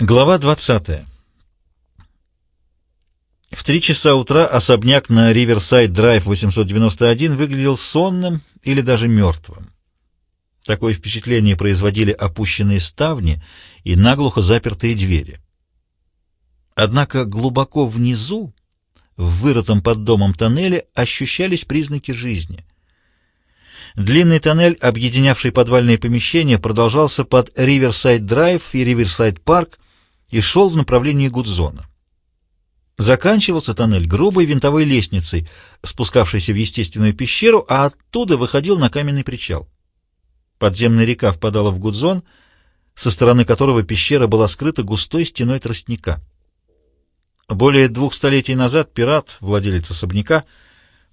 Глава 20. В три часа утра особняк на Риверсайд-драйв 891 выглядел сонным или даже мертвым. Такое впечатление производили опущенные ставни и наглухо запертые двери. Однако глубоко внизу, в вырытом под домом тоннеле, ощущались признаки жизни. Длинный тоннель, объединявший подвальные помещения, продолжался под Риверсайд-драйв и Риверсайд-парк, и шел в направлении Гудзона. Заканчивался тоннель грубой винтовой лестницей, спускавшейся в естественную пещеру, а оттуда выходил на каменный причал. Подземная река впадала в Гудзон, со стороны которого пещера была скрыта густой стеной тростника. Более двух столетий назад пират, владелец особняка,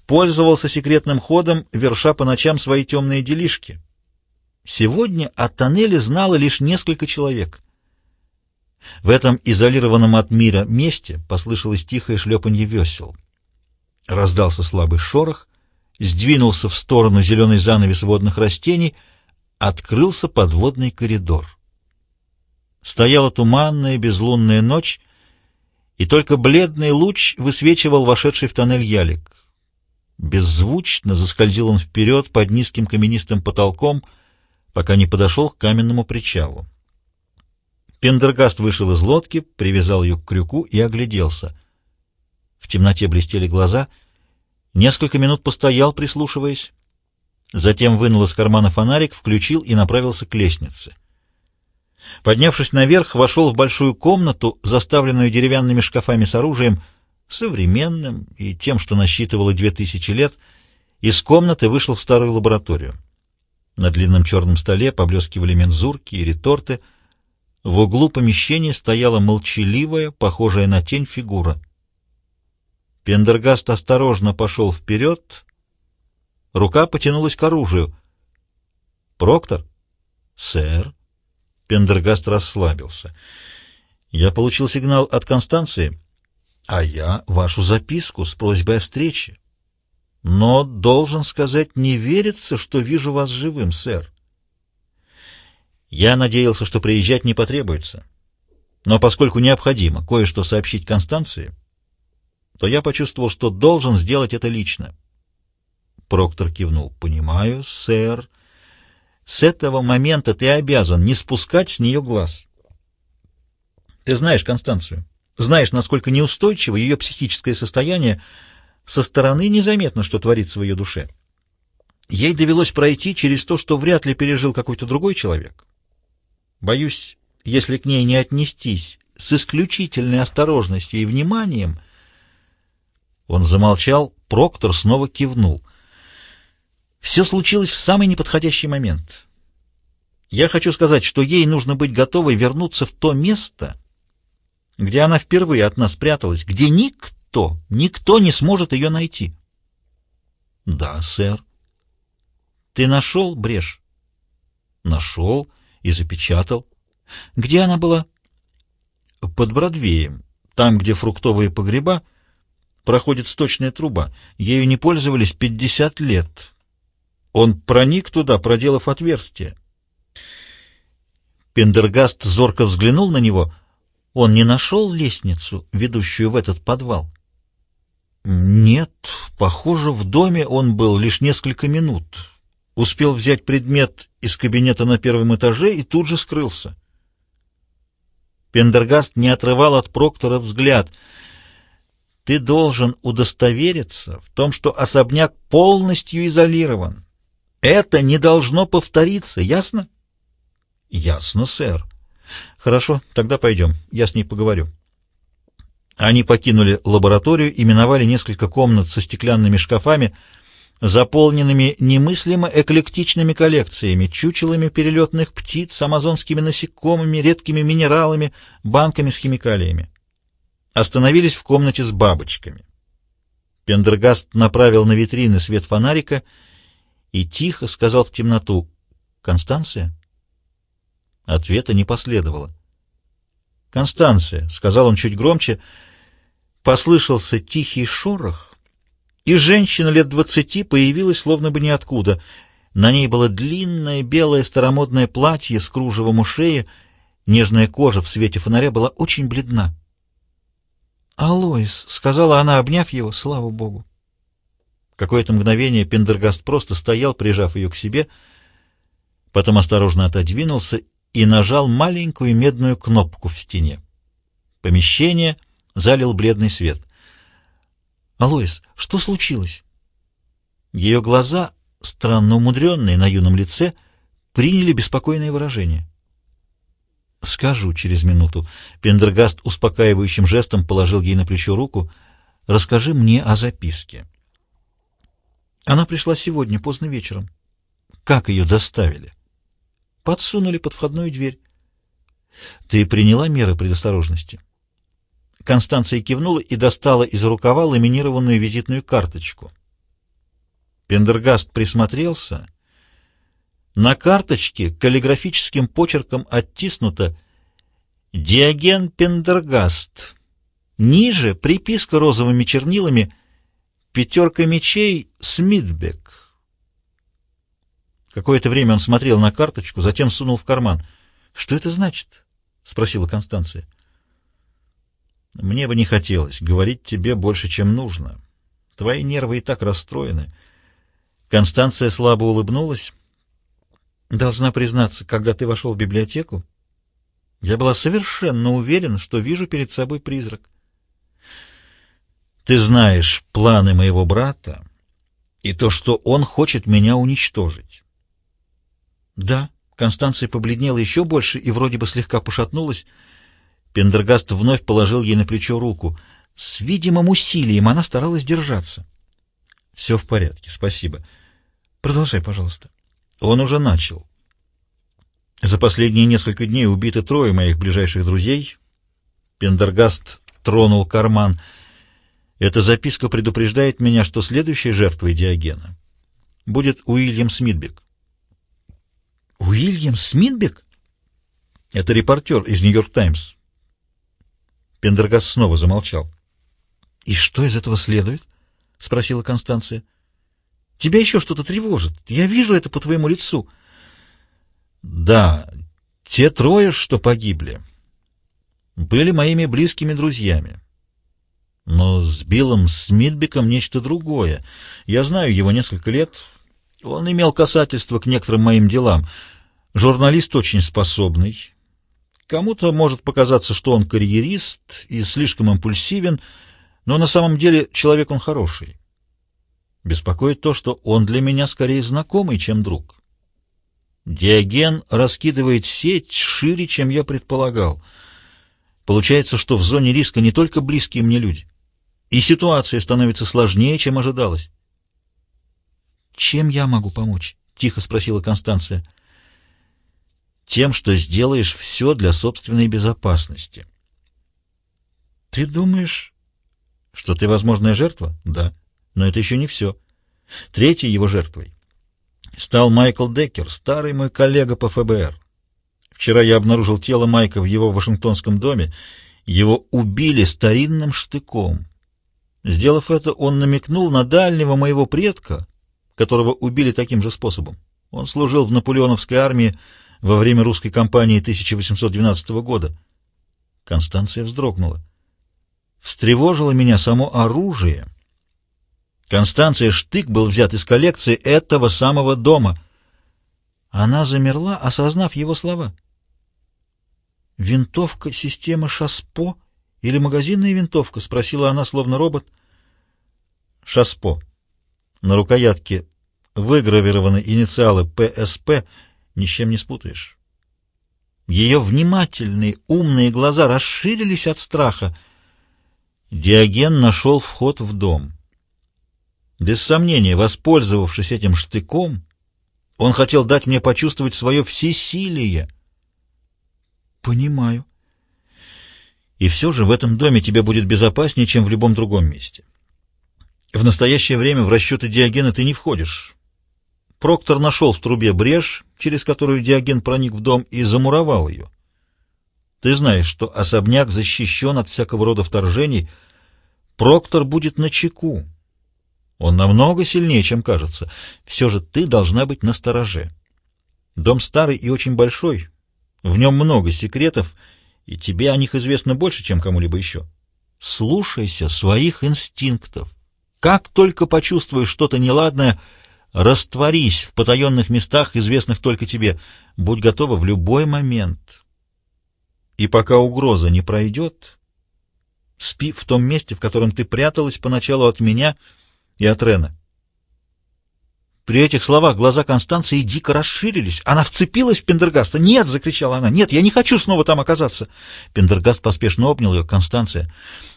пользовался секретным ходом, верша по ночам свои темные делишки. Сегодня о тоннеле знало лишь несколько человек. В этом изолированном от мира месте послышалось тихое шлепанье весел. Раздался слабый шорох, сдвинулся в сторону зеленый занавес водных растений, открылся подводный коридор. Стояла туманная безлунная ночь, и только бледный луч высвечивал вошедший в тоннель ялик. Беззвучно заскользил он вперед под низким каменистым потолком, пока не подошел к каменному причалу. Пендергаст вышел из лодки, привязал ее к крюку и огляделся. В темноте блестели глаза. Несколько минут постоял, прислушиваясь. Затем вынул из кармана фонарик, включил и направился к лестнице. Поднявшись наверх, вошел в большую комнату, заставленную деревянными шкафами с оружием, современным и тем, что насчитывало две тысячи лет. Из комнаты вышел в старую лабораторию. На длинном черном столе поблескивали мензурки и реторты — в углу помещения стояла молчаливая, похожая на тень фигура. Пендергаст осторожно пошел вперед. Рука потянулась к оружию. «Проктор?» «Сэр?» Пендергаст расслабился. «Я получил сигнал от Констанции, а я вашу записку с просьбой о встрече. Но, должен сказать, не верится, что вижу вас живым, сэр. Я надеялся, что приезжать не потребуется. Но поскольку необходимо кое-что сообщить Констанции, то я почувствовал, что должен сделать это лично. Проктор кивнул. «Понимаю, сэр. С этого момента ты обязан не спускать с нее глаз. Ты знаешь Констанцию, знаешь, насколько неустойчиво ее психическое состояние, со стороны незаметно, что творится в ее душе. Ей довелось пройти через то, что вряд ли пережил какой-то другой человек. Боюсь, если к ней не отнестись с исключительной осторожностью и вниманием... Он замолчал, Проктор снова кивнул. Все случилось в самый неподходящий момент. Я хочу сказать, что ей нужно быть готовой вернуться в то место, где она впервые от нас пряталась, где никто, никто не сможет ее найти. — Да, сэр. — Ты нашел брешь? — Нашел и запечатал. Где она была? Под Бродвеем, там, где фруктовые погреба, проходит сточная труба. Ею не пользовались пятьдесят лет. Он проник туда, проделав отверстие. Пендергаст зорко взглянул на него. Он не нашел лестницу, ведущую в этот подвал? Нет, похоже, в доме он был лишь несколько минут успел взять предмет из кабинета на первом этаже и тут же скрылся. Пендергаст не отрывал от Проктора взгляд. «Ты должен удостовериться в том, что особняк полностью изолирован. Это не должно повториться, ясно?» «Ясно, сэр». «Хорошо, тогда пойдем, я с ней поговорю». Они покинули лабораторию и миновали несколько комнат со стеклянными шкафами, заполненными немыслимо эклектичными коллекциями, чучелами перелетных птиц, амазонскими насекомыми, редкими минералами, банками с химикалиями. Остановились в комнате с бабочками. Пендергаст направил на витрины свет фонарика и тихо сказал в темноту «Констанция?» Ответа не последовало. «Констанция», — сказал он чуть громче, — послышался тихий шорох, и женщина лет двадцати появилась словно бы ниоткуда. На ней было длинное белое старомодное платье с кружевом у шеи, Нежная кожа в свете фонаря была очень бледна. «Алоис», — сказала она, обняв его, — «слава Богу». Какое-то мгновение Пендергаст просто стоял, прижав ее к себе, потом осторожно отодвинулся и нажал маленькую медную кнопку в стене. Помещение залил бледный свет. «Алоис, что случилось?» Ее глаза, странно умудренные на юном лице, приняли беспокойное выражение. «Скажу через минуту». Пендергаст успокаивающим жестом положил ей на плечо руку. «Расскажи мне о записке». Она пришла сегодня, поздно вечером. Как ее доставили? Подсунули под входную дверь. Ты приняла меры предосторожности? Констанция кивнула и достала из рукава ламинированную визитную карточку. Пендергаст присмотрелся. На карточке каллиграфическим почерком оттиснуто «Диоген Пендергаст». Ниже приписка розовыми чернилами «Пятерка мечей Смитбек». Какое-то время он смотрел на карточку, затем сунул в карман. «Что это значит?» — спросила Констанция. «Мне бы не хотелось говорить тебе больше, чем нужно. Твои нервы и так расстроены». Констанция слабо улыбнулась. «Должна признаться, когда ты вошел в библиотеку, я была совершенно уверена, что вижу перед собой призрак. Ты знаешь планы моего брата и то, что он хочет меня уничтожить. Да, Констанция побледнела еще больше и вроде бы слегка пошатнулась. Пендергаст вновь положил ей на плечо руку. С видимым усилием она старалась держаться. Все в порядке, спасибо. Продолжай, пожалуйста. Он уже начал. За последние несколько дней убиты трое моих ближайших друзей. Пендергаст тронул карман — эта записка предупреждает меня, что следующей жертвой Диогена будет Уильям Смитбек. Уильям Смитбек? Это репортер из «Нью-Йорк Таймс». Пендергаст снова замолчал. «И что из этого следует?» — спросила Констанция. «Тебя еще что-то тревожит. Я вижу это по твоему лицу». «Да, те трое, что погибли, были моими близкими друзьями. Но с Биллом Смитбеком нечто другое. Я знаю его несколько лет. Он имел касательство к некоторым моим делам. Журналист очень способный. Кому-то может показаться, что он карьерист и слишком импульсивен, но на самом деле человек он хороший. Беспокоит то, что он для меня скорее знакомый, чем друг. Диоген раскидывает сеть шире, чем я предполагал. Получается, что в зоне риска не только близкие мне люди и ситуация становится сложнее, чем ожидалось. «Чем я могу помочь?» — тихо спросила Констанция. «Тем, что сделаешь все для собственной безопасности». «Ты думаешь, что ты возможная жертва?» «Да, но это еще не все. Третьей его жертвой стал Майкл Деккер, старый мой коллега по ФБР. Вчера я обнаружил тело Майка в его Вашингтонском доме. Его убили старинным штыком». Сделав это, он намекнул на дальнего моего предка, которого убили таким же способом. Он служил в наполеоновской армии во время русской кампании 1812 года. Констанция вздрогнула. Встревожило меня само оружие. Констанция Штык был взят из коллекции этого самого дома. Она замерла, осознав его слова. «Винтовка системы Шаспо?» «Или магазинная винтовка?» — спросила она, словно робот. «Шаспо». На рукоятке выгравированы инициалы ПСП, ни с чем не спутаешь. Ее внимательные, умные глаза расширились от страха. Диоген нашел вход в дом. Без сомнения, воспользовавшись этим штыком, он хотел дать мне почувствовать свое всесилие. «Понимаю», и все же в этом доме тебе будет безопаснее, чем в любом другом месте. В настоящее время в расчеты Диогена ты не входишь. Проктор нашел в трубе брешь, через которую Диоген проник в дом и замуровал ее. Ты знаешь, что особняк защищен от всякого рода вторжений. Проктор будет на чеку. Он намного сильнее, чем кажется. Все же ты должна быть настороже. Дом старый и очень большой, В нем много секретов, и тебе о них известно больше, чем кому-либо еще. Слушайся своих инстинктов. Как только почувствуешь что-то неладное, растворись в потаенных местах, известных только тебе. Будь готова в любой момент. И пока угроза не пройдет, спи в том месте, в котором ты пряталась поначалу от меня и от Рена. При этих словах глаза Констанции дико расширились. Она вцепилась в Пендергаста. «Нет!» — закричала она. «Нет, я не хочу снова там оказаться!» Пендергаст поспешно обнял ее. «Констанция,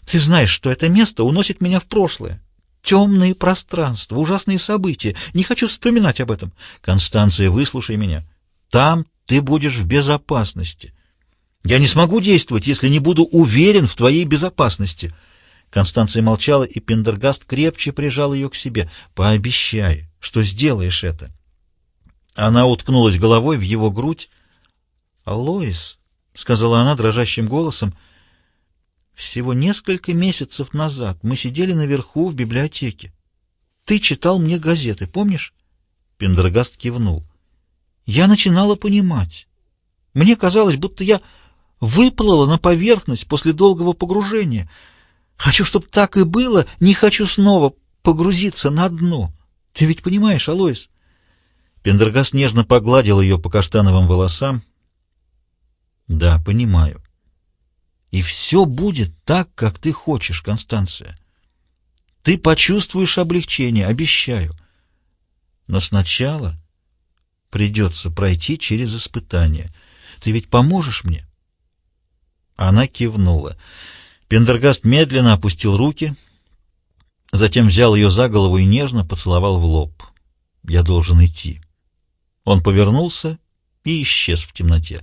ты знаешь, что это место уносит меня в прошлое. Темные пространства, ужасные события. Не хочу вспоминать об этом. Констанция, выслушай меня. Там ты будешь в безопасности. Я не смогу действовать, если не буду уверен в твоей безопасности». Констанция молчала, и Пендергаст крепче прижал ее к себе. «Пообещай, что сделаешь это». Она уткнулась головой в его грудь. «Алоис», — сказала она дрожащим голосом, — «всего несколько месяцев назад мы сидели наверху в библиотеке. Ты читал мне газеты, помнишь?» Пендергаст кивнул. «Я начинала понимать. Мне казалось, будто я выплыла на поверхность после долгого погружения». Хочу, чтобы так и было, не хочу снова погрузиться на дно. Ты ведь понимаешь, Алоис?» Пендергаст нежно погладил ее по каштановым волосам. «Да, понимаю. И все будет так, как ты хочешь, Констанция. Ты почувствуешь облегчение, обещаю. Но сначала придется пройти через испытание. Ты ведь поможешь мне?» Она кивнула. Пендергаст медленно опустил руки, затем взял ее за голову и нежно поцеловал в лоб. «Я должен идти». Он повернулся и исчез в темноте.